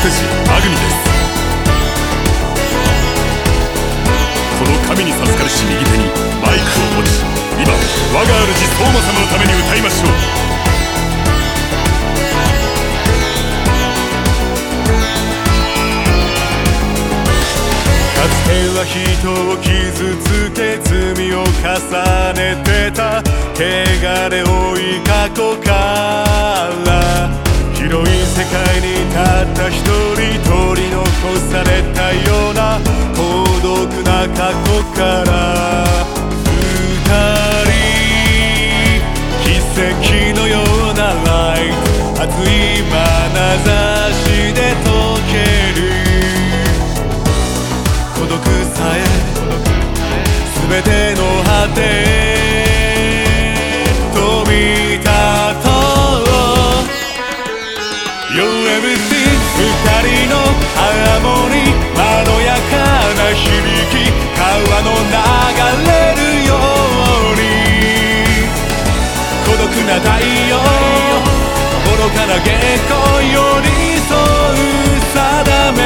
ステージマグニです。この神に授かるし右手にマイクを持ち今我が主相馬様のために歌いましょう。かつては人を傷つけ罪を重ねてた。汚れ多い過去から。広い世界にたった一人取り残されたような孤独な過去から愚かな月光寄り添う定め。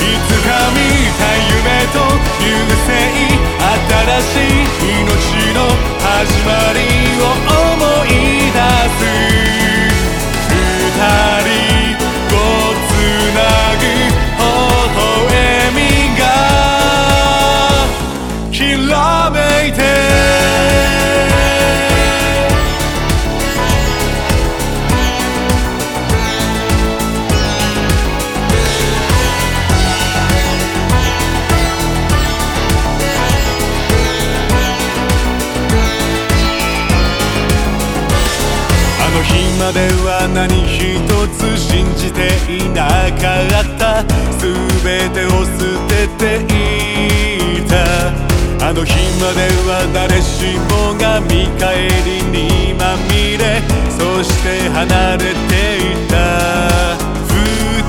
いつか見た夢と夢までは何一つ信じていなかった。全てを捨てていた。あの日までは誰しもが見返りにまみれ。そして離れていた。二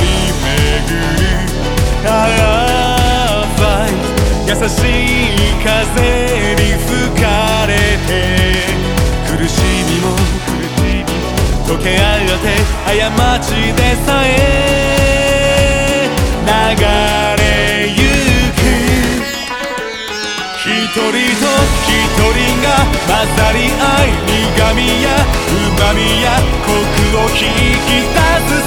人巡るああファイ優しい風。溶け合うて過ちでさえ流れゆく一人と一人が混ざり合い苦みや旨みやコクを引き出す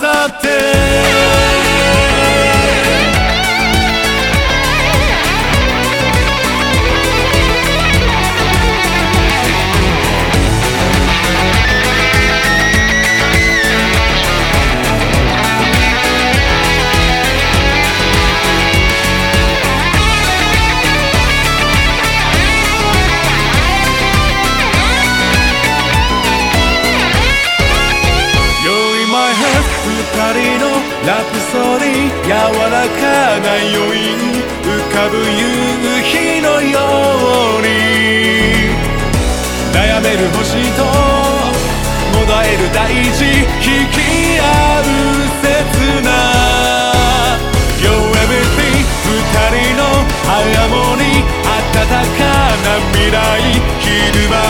わさラプソディ柔らかな余韻浮かぶ夕日のように悩める星ともだえる大地引き合う切な You're everything 二人のハーモニー暖かな未来昼間